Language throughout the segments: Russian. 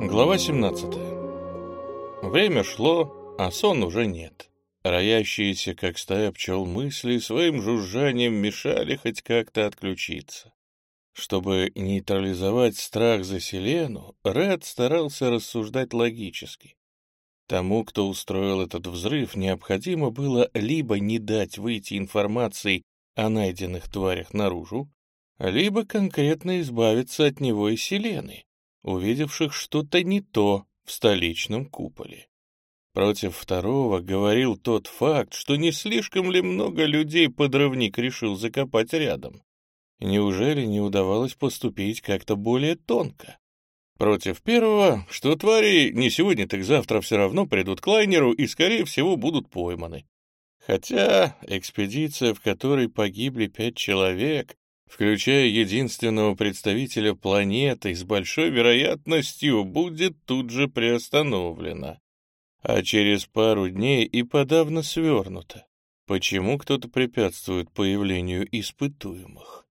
Глава 17. Время шло, а сон уже нет. Роящиеся, как стая пчел, мысли своим жужжанием мешали хоть как-то отключиться. Чтобы нейтрализовать страх за Селену, Ред старался рассуждать логически. Тому, кто устроил этот взрыв, необходимо было либо не дать выйти информации о найденных тварях наружу, либо конкретно избавиться от него и Селены, увидевших что-то не то в столичном куполе. Против второго говорил тот факт, что не слишком ли много людей подрывник решил закопать рядом. Неужели не удавалось поступить как-то более тонко? Против первого, что твари не сегодня, так завтра все равно придут к лайнеру и, скорее всего, будут пойманы. Хотя экспедиция, в которой погибли пять человек, включая единственного представителя планеты, с большой вероятностью будет тут же приостановлена, а через пару дней и подавно свернута. Почему кто-то препятствует появлению испытуемых?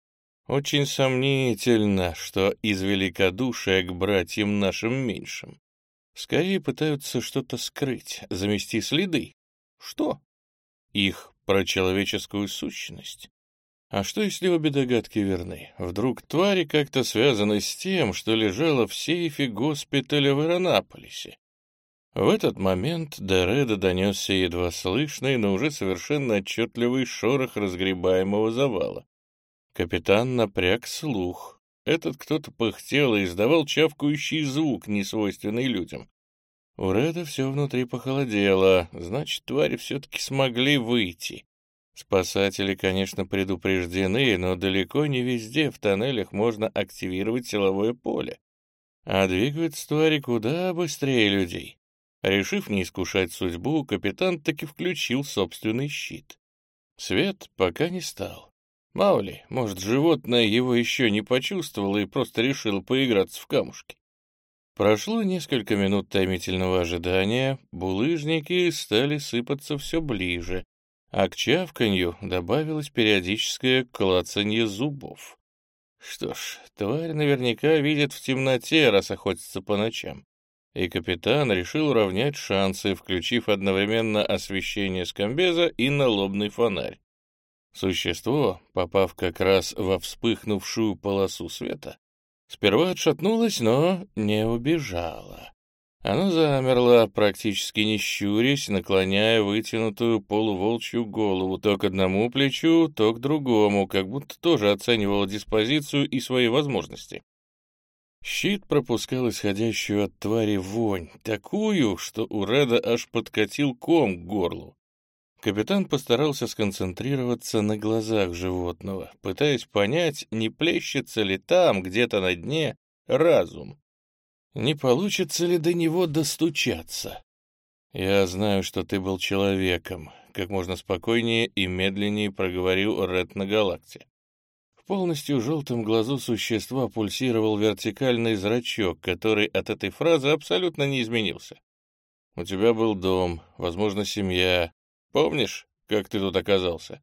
Очень сомнительно, что из великодушия к братьям нашим меньшим. Скорее пытаются что-то скрыть, замести следы. Что? Их про человеческую сущность? А что, если обе догадки верны? Вдруг твари как-то связаны с тем, что лежало в сейфе госпиталя в Иронаполисе? В этот момент до Реда донесся едва слышный, но уже совершенно отчетливый шорох разгребаемого завала. Капитан напряг слух. Этот кто-то пыхтел и издавал чавкающий звук, несвойственный людям. У Реда все внутри похолодело, значит, твари все-таки смогли выйти. Спасатели, конечно, предупреждены, но далеко не везде в тоннелях можно активировать силовое поле. А двигаются твари куда быстрее людей. Решив не искушать судьбу, капитан таки включил собственный щит. Свет пока не стал. Мало ли, может, животное его еще не почувствовало и просто решило поиграться в камушки. Прошло несколько минут томительного ожидания, булыжники стали сыпаться все ближе, а к чавканью добавилось периодическое клацанье зубов. Что ж, тварь наверняка видит в темноте, раз охотится по ночам. И капитан решил уравнять шансы, включив одновременно освещение скамбеза и налобный фонарь. Существо, попав как раз во вспыхнувшую полосу света, сперва отшатнулось, но не убежало. Оно замерло, практически не щурясь, наклоняя вытянутую полуволчью голову то к одному плечу, то к другому, как будто тоже оценивало диспозицию и свои возможности. Щит пропускал исходящую от твари вонь, такую, что у Реда аж подкатил ком к горлу. Капитан постарался сконцентрироваться на глазах животного, пытаясь понять, не плещется ли там, где-то на дне, разум. Не получится ли до него достучаться? Я знаю, что ты был человеком, как можно спокойнее и медленнее проговорил Ред на галакте. В полностью желтом глазу существа пульсировал вертикальный зрачок, который от этой фразы абсолютно не изменился. У тебя был дом, возможно, семья. Помнишь, как ты тут оказался?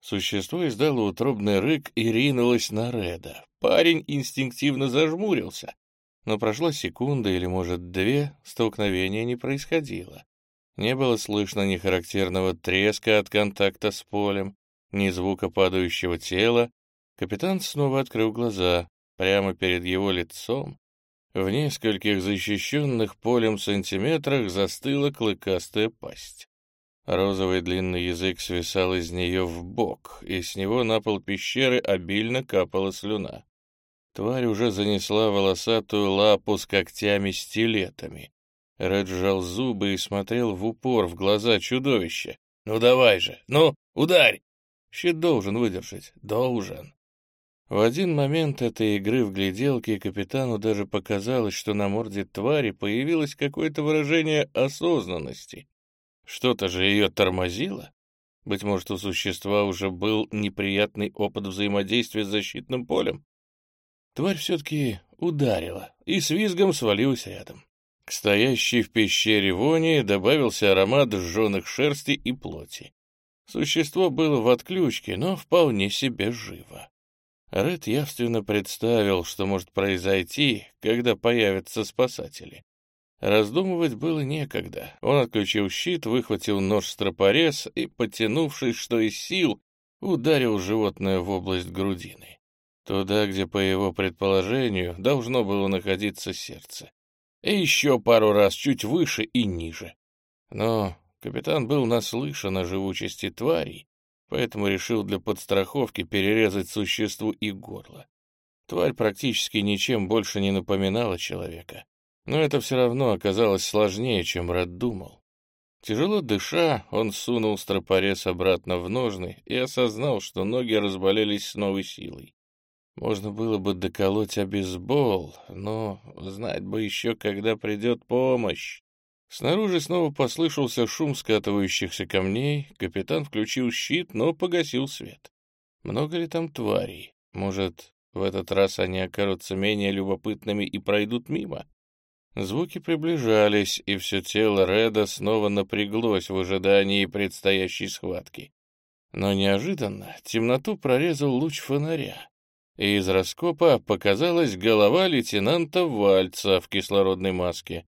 Существо издало утробный рык и ринулось на Реда. Парень инстинктивно зажмурился, но прошла секунда или, может, две, столкновения не происходило. Не было слышно ни характерного треска от контакта с полем, ни звука падающего тела. Капитан снова открыл глаза. Прямо перед его лицом, в нескольких защищенных полем сантиметрах, застыла клыкастая пасть. Розовый длинный язык свисал из нее в бок, и с него на пол пещеры обильно капала слюна. Тварь уже занесла волосатую лапу с когтями-стилетами. Ред сжал зубы и смотрел в упор в глаза чудовища. «Ну давай же! Ну, ударь!» Щит должен выдержать. Должен. В один момент этой игры в гляделке капитану даже показалось, что на морде твари появилось какое-то выражение осознанности. Что-то же ее тормозило. Быть может, у существа уже был неприятный опыт взаимодействия с защитным полем? Тварь все-таки ударила и с визгом свалилась рядом. К стоящей в пещере вони добавился аромат сжженных шерсти и плоти. Существо было в отключке, но вполне себе живо. Ред явственно представил, что может произойти, когда появятся спасатели. Раздумывать было некогда. Он отключил щит, выхватил нож-стропорез и, потянувшись, что из сил, ударил животное в область грудины. Туда, где, по его предположению, должно было находиться сердце. И еще пару раз чуть выше и ниже. Но капитан был наслышан о живучести тварей поэтому решил для подстраховки перерезать существу и горло. Тварь практически ничем больше не напоминала человека, но это все равно оказалось сложнее, чем Рад думал. Тяжело дыша, он сунул стропорез обратно в ножны и осознал, что ноги разболелись с новой силой. Можно было бы доколоть обезбол, но знать бы еще, когда придет помощь. Снаружи снова послышался шум скатывающихся камней, капитан включил щит, но погасил свет. Много ли там тварей? Может, в этот раз они окажутся менее любопытными и пройдут мимо? Звуки приближались, и все тело Реда снова напряглось в ожидании предстоящей схватки. Но неожиданно темноту прорезал луч фонаря, и из раскопа показалась голова лейтенанта Вальца в кислородной маске.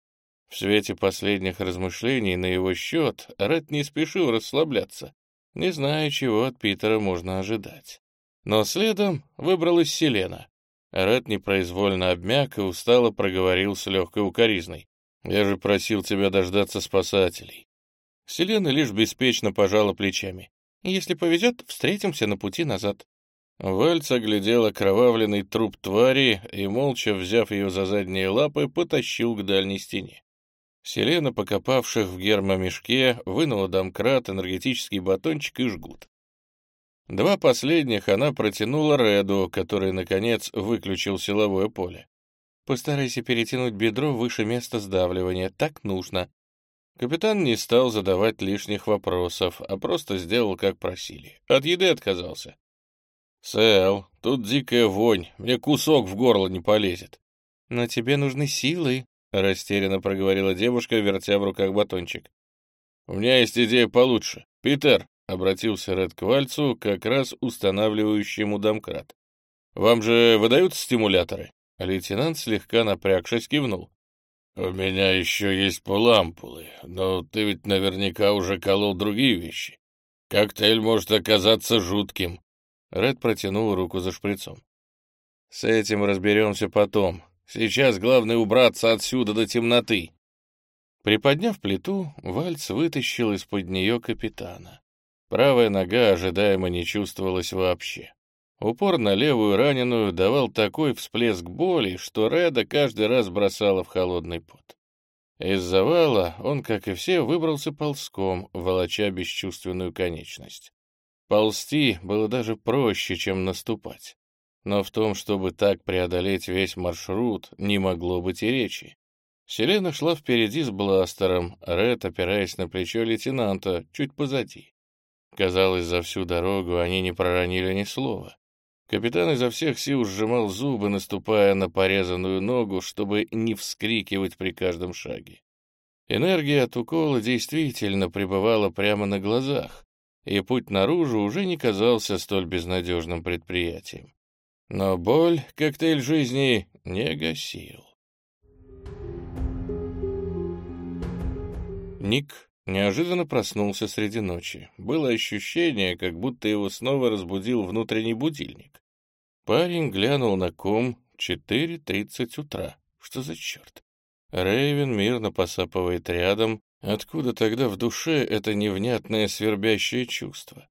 В свете последних размышлений на его счет Ред не спешил расслабляться, не зная, чего от Питера можно ожидать. Но следом выбралась Селена. Ред непроизвольно обмяк и устало проговорил с легкой укоризной. «Я же просил тебя дождаться спасателей». Селена лишь беспечно пожала плечами. «Если повезет, встретимся на пути назад». Вальц оглядел окровавленный труп твари и, молча взяв ее за задние лапы, потащил к дальней стене. Селена, покопавших в гермомешке, вынула домкрат, энергетический батончик и жгут. Два последних она протянула Реду, который, наконец, выключил силовое поле. «Постарайся перетянуть бедро выше места сдавливания, так нужно». Капитан не стал задавать лишних вопросов, а просто сделал, как просили. От еды отказался. «Сэл, тут дикая вонь, мне кусок в горло не полезет». «Но тебе нужны силы», Растерянно проговорила девушка, вертя в руках батончик. «У меня есть идея получше. Питер!» — обратился Ред к Вальцу, как раз устанавливающему домкрат. «Вам же выдают стимуляторы?» Лейтенант слегка напрягшись кивнул. «У меня еще есть полампулы, но ты ведь наверняка уже колол другие вещи. Коктейль может оказаться жутким». Ред протянул руку за шприцом. «С этим разберемся потом. Сейчас главное убраться отсюда до темноты. Приподняв плиту, Вальц вытащил из-под нее капитана. Правая нога ожидаемо не чувствовалась вообще. Упор на левую раненую давал такой всплеск боли, что Реда каждый раз бросала в холодный пот. Из завала он, как и все, выбрался ползком, волоча бесчувственную конечность. Ползти было даже проще, чем наступать но в том, чтобы так преодолеть весь маршрут, не могло быть и речи. Селена шла впереди с бластером, Ред, опираясь на плечо лейтенанта, чуть позади. Казалось, за всю дорогу они не проронили ни слова. Капитан изо всех сил сжимал зубы, наступая на порезанную ногу, чтобы не вскрикивать при каждом шаге. Энергия от укола действительно пребывала прямо на глазах, и путь наружу уже не казался столь безнадежным предприятием. Но боль коктейль жизни не гасил. Ник неожиданно проснулся среди ночи. Было ощущение, как будто его снова разбудил внутренний будильник. Парень глянул на ком 4.30 утра. Что за черт? Рейвен мирно посапывает рядом. Откуда тогда в душе это невнятное свербящее чувство?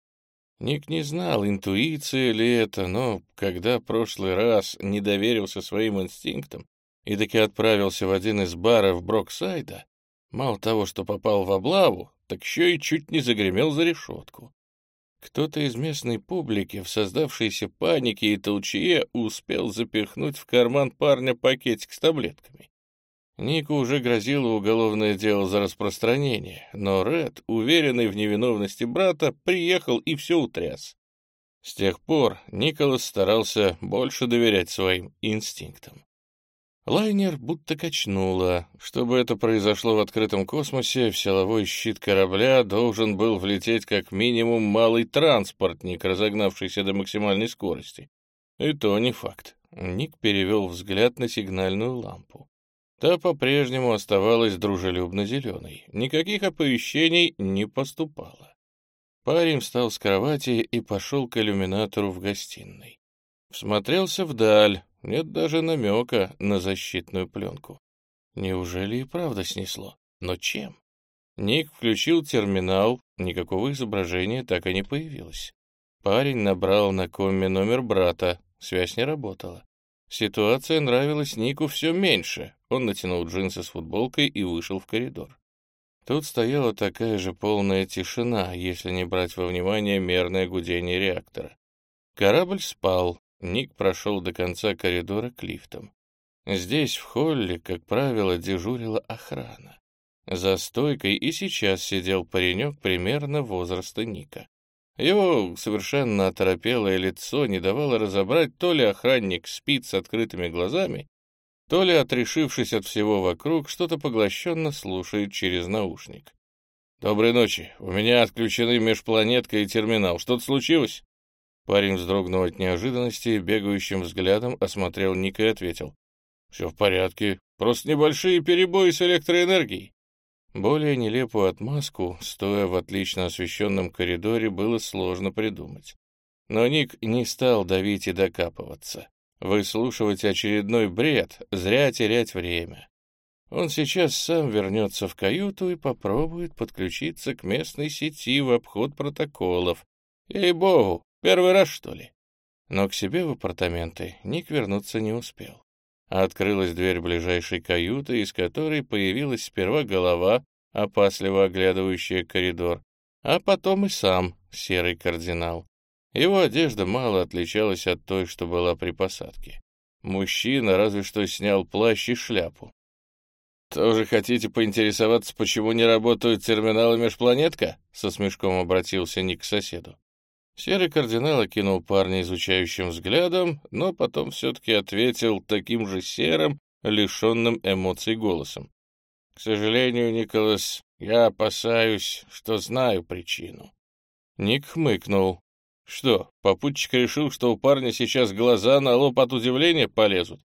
Ник не знал, интуиция ли это, но когда прошлый раз не доверился своим инстинктам и таки отправился в один из баров Броксайда, мало того, что попал в облаву, так еще и чуть не загремел за решетку. Кто-то из местной публики в создавшейся панике и толчье успел запихнуть в карман парня пакетик с таблетками. Нику уже грозило уголовное дело за распространение, но Ред, уверенный в невиновности брата, приехал и все утряс. С тех пор Николас старался больше доверять своим инстинктам. Лайнер будто качнуло. Чтобы это произошло в открытом космосе, в силовой щит корабля должен был влететь как минимум малый транспортник, разогнавшийся до максимальной скорости. И то не факт. Ник перевел взгляд на сигнальную лампу. Та по-прежнему оставалась дружелюбно зеленой. Никаких оповещений не поступало. Парень встал с кровати и пошел к иллюминатору в гостиной. Всмотрелся вдаль, нет даже намека на защитную пленку. Неужели и правда снесло? Но чем? Ник включил терминал, никакого изображения так и не появилось. Парень набрал на комме номер брата, связь не работала. Ситуация нравилась Нику все меньше. Он натянул джинсы с футболкой и вышел в коридор. Тут стояла такая же полная тишина, если не брать во внимание мерное гудение реактора. Корабль спал, Ник прошел до конца коридора к лифтам. Здесь, в холле, как правило, дежурила охрана. За стойкой и сейчас сидел паренек примерно возраста Ника. Его совершенно оторопелое лицо не давало разобрать, то ли охранник спит с открытыми глазами, то ли, отрешившись от всего вокруг, что-то поглощенно слушает через наушник. «Доброй ночи. У меня отключены межпланетка и терминал. Что-то случилось?» Парень вздрогнул от неожиданности бегающим взглядом осмотрел Ника и ответил. «Все в порядке. Просто небольшие перебои с электроэнергией. Более нелепую отмазку, стоя в отлично освещенном коридоре, было сложно придумать. Но Ник не стал давить и докапываться. Выслушивать очередной бред, зря терять время. Он сейчас сам вернется в каюту и попробует подключиться к местной сети в обход протоколов. Ей-богу, первый раз, что ли? Но к себе в апартаменты Ник вернуться не успел. Открылась дверь ближайшей каюты, из которой появилась сперва голова, опасливо оглядывающая коридор, а потом и сам серый кардинал. Его одежда мало отличалась от той, что была при посадке. Мужчина разве что снял плащ и шляпу. «Тоже хотите поинтересоваться, почему не работают терминалы межпланетка?» Со смешком обратился Ник к соседу. Серый кардинал окинул парня изучающим взглядом, но потом все-таки ответил таким же серым, лишенным эмоций голосом. «К сожалению, Николас, я опасаюсь, что знаю причину». Ник хмыкнул. «Что, попутчик решил, что у парня сейчас глаза на лоб от удивления полезут?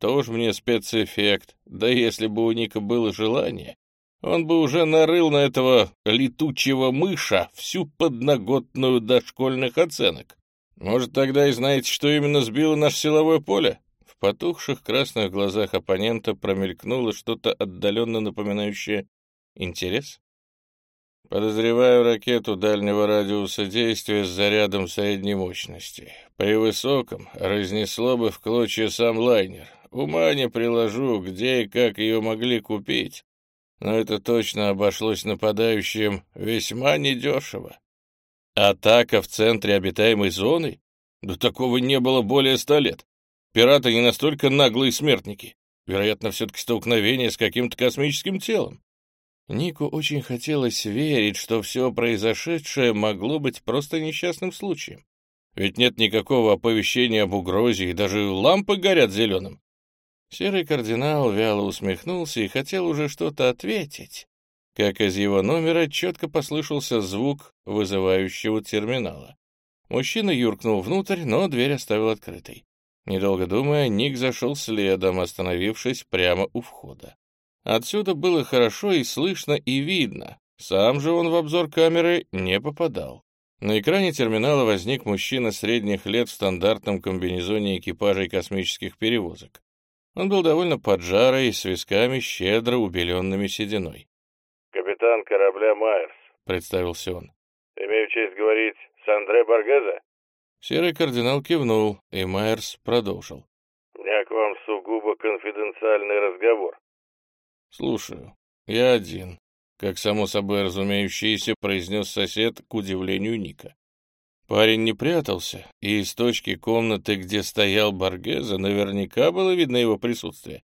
Тоже мне спецэффект, да если бы у Ника было желание, он бы уже нарыл на этого летучего мыша всю подноготную дошкольных оценок. Может, тогда и знаете, что именно сбило наше силовое поле? В потухших красных глазах оппонента промелькнуло что-то отдаленно напоминающее интерес. Подозреваю ракету дальнего радиуса действия с зарядом средней мощности. При высоком разнесло бы в клочья сам лайнер. Ума не приложу, где и как ее могли купить но это точно обошлось нападающим весьма недешево. Атака в центре обитаемой зоны? Да такого не было более ста лет. Пираты не настолько наглые смертники. Вероятно, все-таки столкновение с каким-то космическим телом. Нику очень хотелось верить, что все произошедшее могло быть просто несчастным случаем. Ведь нет никакого оповещения об угрозе, и даже лампы горят зеленым. Серый кардинал вяло усмехнулся и хотел уже что-то ответить, как из его номера четко послышался звук вызывающего терминала. Мужчина юркнул внутрь, но дверь оставил открытой. Недолго думая, Ник зашел следом, остановившись прямо у входа. Отсюда было хорошо и слышно, и видно. Сам же он в обзор камеры не попадал. На экране терминала возник мужчина средних лет в стандартном комбинезоне экипажей космических перевозок. Он был довольно поджарый, с висками, щедро убеленными сединой. «Капитан корабля Майерс», — представился он. «Имею честь говорить с Андре Баргеза?» Серый кардинал кивнул, и Майерс продолжил. «У меня к вам сугубо конфиденциальный разговор». «Слушаю. Я один», — как само собой разумеющееся произнес сосед к удивлению Ника. Парень не прятался, и из точки комнаты, где стоял Баргеза, наверняка было видно его присутствие.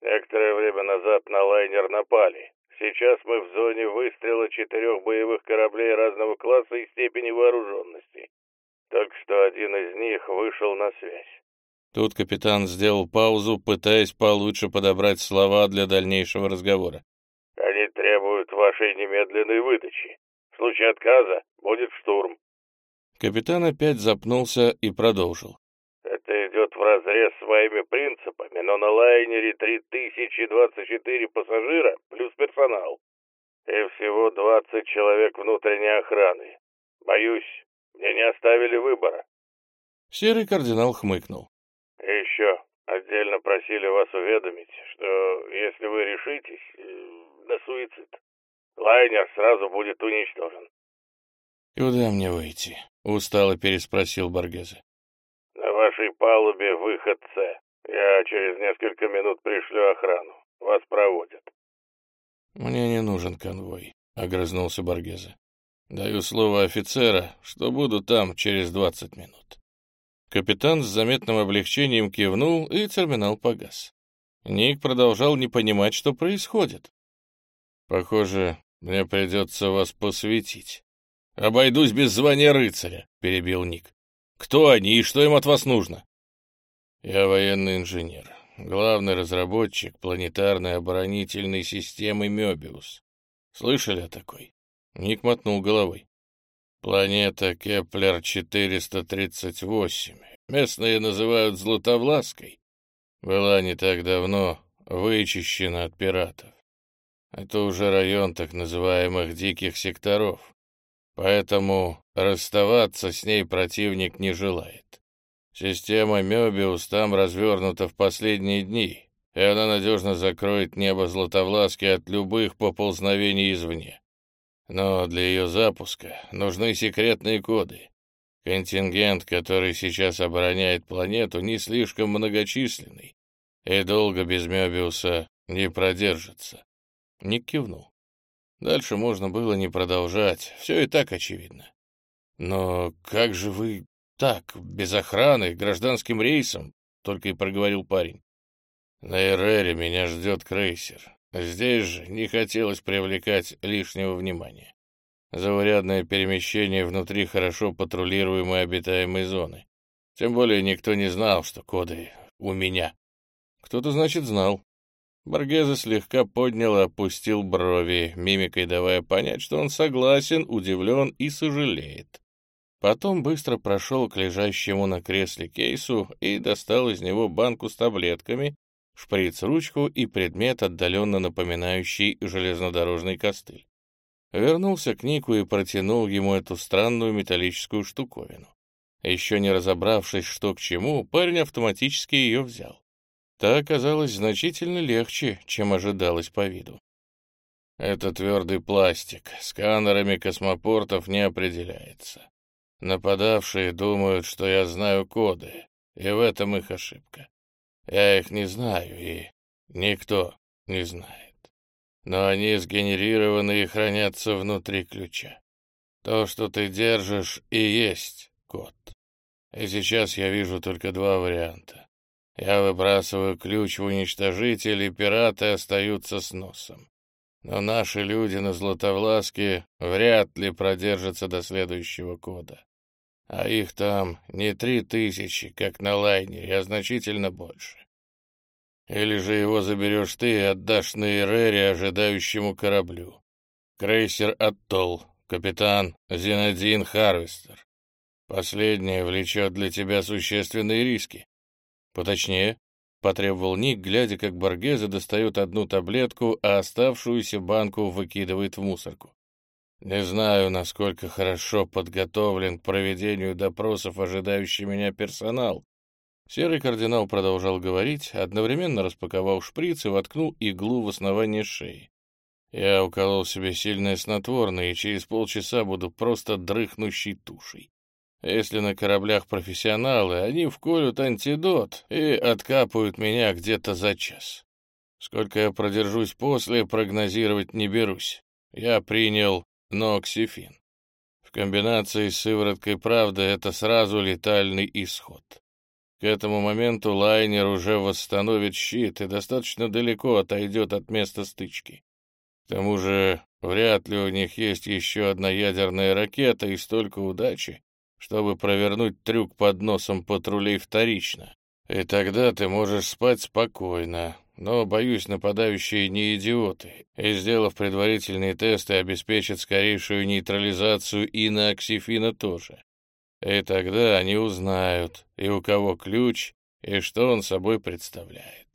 «Некоторое время назад на лайнер напали. Сейчас мы в зоне выстрела четырех боевых кораблей разного класса и степени вооруженности. Только что один из них вышел на связь». Тут капитан сделал паузу, пытаясь получше подобрать слова для дальнейшего разговора. «Они требуют вашей немедленной выдачи. В случае отказа будет штурм. Капитан опять запнулся и продолжил. «Это вразрез своими принципами, но на лайнере 3024 пассажира плюс персонал. И всего 20 человек внутренней охраны. Боюсь, мне не оставили выбора. Серый кардинал хмыкнул. И еще отдельно просили вас уведомить, что если вы решитесь э, на суицид, лайнер сразу будет уничтожен. «Куда мне выйти?» — устало переспросил Баргезе. «На вашей палубе выход С. Я через несколько минут пришлю охрану. Вас проводят». «Мне не нужен конвой», — огрызнулся Баргезе. «Даю слово офицера, что буду там через двадцать минут». Капитан с заметным облегчением кивнул, и терминал погас. Ник продолжал не понимать, что происходит. «Похоже, мне придется вас посвятить». «Обойдусь без звания рыцаря», — перебил Ник. «Кто они и что им от вас нужно?» «Я военный инженер, главный разработчик планетарной оборонительной системы Мёбиус. Слышали о такой?» Ник мотнул головой. «Планета Кеплер-438. Местные называют Златовлаской. Была не так давно вычищена от пиратов. Это уже район так называемых диких секторов. Поэтому расставаться с ней противник не желает. Система Мёбиус там развернута в последние дни, и она надежно закроет небо Златовласки от любых поползновений извне. Но для ее запуска нужны секретные коды. Контингент, который сейчас обороняет планету, не слишком многочисленный, и долго без Мёбиуса не продержится. Ник кивнул. Дальше можно было не продолжать, все и так очевидно. Но как же вы так, без охраны, гражданским рейсом, только и проговорил парень. На Эрере меня ждет крейсер. Здесь же не хотелось привлекать лишнего внимания. Заурядное перемещение внутри хорошо патрулируемой обитаемой зоны. Тем более никто не знал, что коды у меня. Кто-то, значит, знал. Баргеза слегка поднял и опустил брови, мимикой давая понять, что он согласен, удивлен и сожалеет. Потом быстро прошел к лежащему на кресле кейсу и достал из него банку с таблетками, шприц-ручку и предмет, отдаленно напоминающий железнодорожный костыль. Вернулся к Нику и протянул ему эту странную металлическую штуковину. Еще не разобравшись, что к чему, парень автоматически ее взял. Та оказалась значительно легче, чем ожидалось по виду. Это твердый пластик, сканерами космопортов не определяется. Нападавшие думают, что я знаю коды, и в этом их ошибка. Я их не знаю, и никто не знает. Но они сгенерированы и хранятся внутри ключа. То, что ты держишь, и есть код. И сейчас я вижу только два варианта. Я выбрасываю ключ в уничтожитель, и пираты остаются с носом. Но наши люди на Златовласке вряд ли продержатся до следующего кода. А их там не три тысячи, как на лайнере, а значительно больше. Или же его заберешь ты и отдашь на Эрере ожидающему кораблю. Крейсер «Аттол», капитан Зинадин Харвестер. Последнее влечет для тебя существенные риски. «Поточнее», — потребовал Ник, глядя, как Боргезе достает одну таблетку, а оставшуюся банку выкидывает в мусорку. «Не знаю, насколько хорошо подготовлен к проведению допросов ожидающий меня персонал». Серый кардинал продолжал говорить, одновременно распаковал шприц и воткнул иглу в основание шеи. «Я уколол себе сильное снотворное, и через полчаса буду просто дрыхнущей тушей. Если на кораблях профессионалы, они вколют антидот и откапают меня где-то за час. Сколько я продержусь после, прогнозировать не берусь. Я принял ноксифин. В комбинации с сывороткой правды это сразу летальный исход. К этому моменту лайнер уже восстановит щит и достаточно далеко отойдет от места стычки. К тому же вряд ли у них есть еще одна ядерная ракета и столько удачи, чтобы провернуть трюк под носом патрулей вторично. И тогда ты можешь спать спокойно. Но, боюсь, нападающие не идиоты, и, сделав предварительные тесты, обеспечат скорейшую нейтрализацию и на оксифина тоже. И тогда они узнают, и у кого ключ, и что он собой представляет.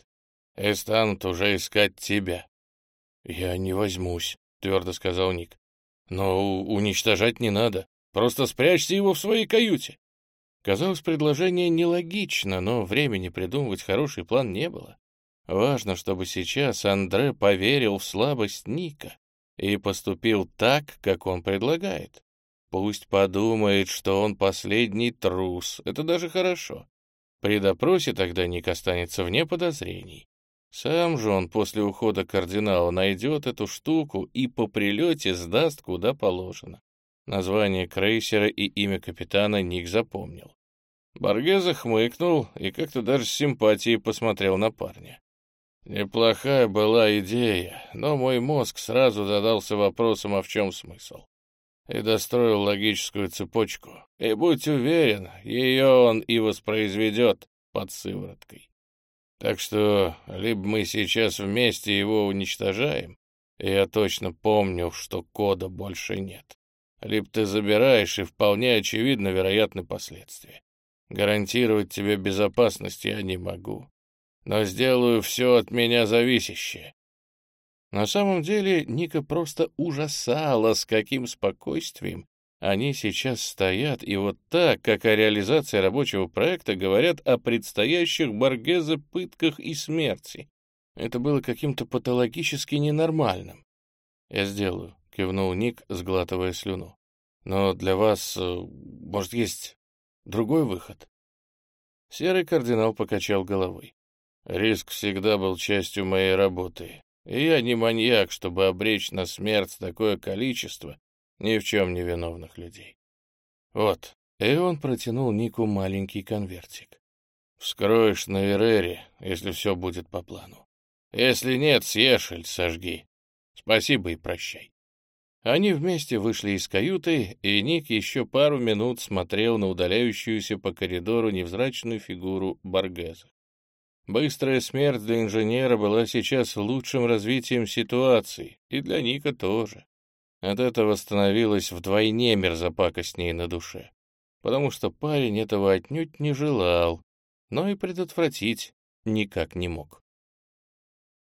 И станут уже искать тебя. «Я не возьмусь», — твердо сказал Ник. «Но уничтожать не надо. Просто спрячьте его в своей каюте». Казалось, предложение нелогично, но времени придумывать хороший план не было. Важно, чтобы сейчас Андре поверил в слабость Ника и поступил так, как он предлагает. Пусть подумает, что он последний трус, это даже хорошо. При допросе тогда Ник останется вне подозрений. Сам же он после ухода кардинала найдет эту штуку и по прилете сдаст куда положено. Название крейсера и имя капитана Ник запомнил. Баргеза хмыкнул и как-то даже с симпатией посмотрел на парня. Неплохая была идея, но мой мозг сразу задался вопросом, а в чем смысл. И достроил логическую цепочку. И будь уверен, ее он и воспроизведет под сывороткой. Так что либо мы сейчас вместе его уничтожаем, и я точно помню, что кода больше нет, либо ты забираешь, и вполне очевидно вероятны последствия. Гарантировать тебе безопасность я не могу но сделаю все от меня зависящее». На самом деле Ника просто ужасала, с каким спокойствием они сейчас стоят, и вот так, как о реализации рабочего проекта, говорят о предстоящих Боргезе пытках и смерти. Это было каким-то патологически ненормальным. «Я сделаю», — кивнул Ник, сглатывая слюну. «Но для вас, э, может, есть другой выход?» Серый кардинал покачал головой. Риск всегда был частью моей работы. И я не маньяк, чтобы обречь на смерть такое количество ни в чем не виновных людей. Вот. И он протянул Нику маленький конвертик. Вскроешь на Эрере, если все будет по плану. Если нет, съешь или сожги. Спасибо и прощай. Они вместе вышли из каюты, и Ник еще пару минут смотрел на удаляющуюся по коридору невзрачную фигуру Баргеза. Быстрая смерть для инженера была сейчас лучшим развитием ситуации, и для Ника тоже. От этого становилось вдвойне мерзопакостнее на душе, потому что парень этого отнюдь не желал, но и предотвратить никак не мог.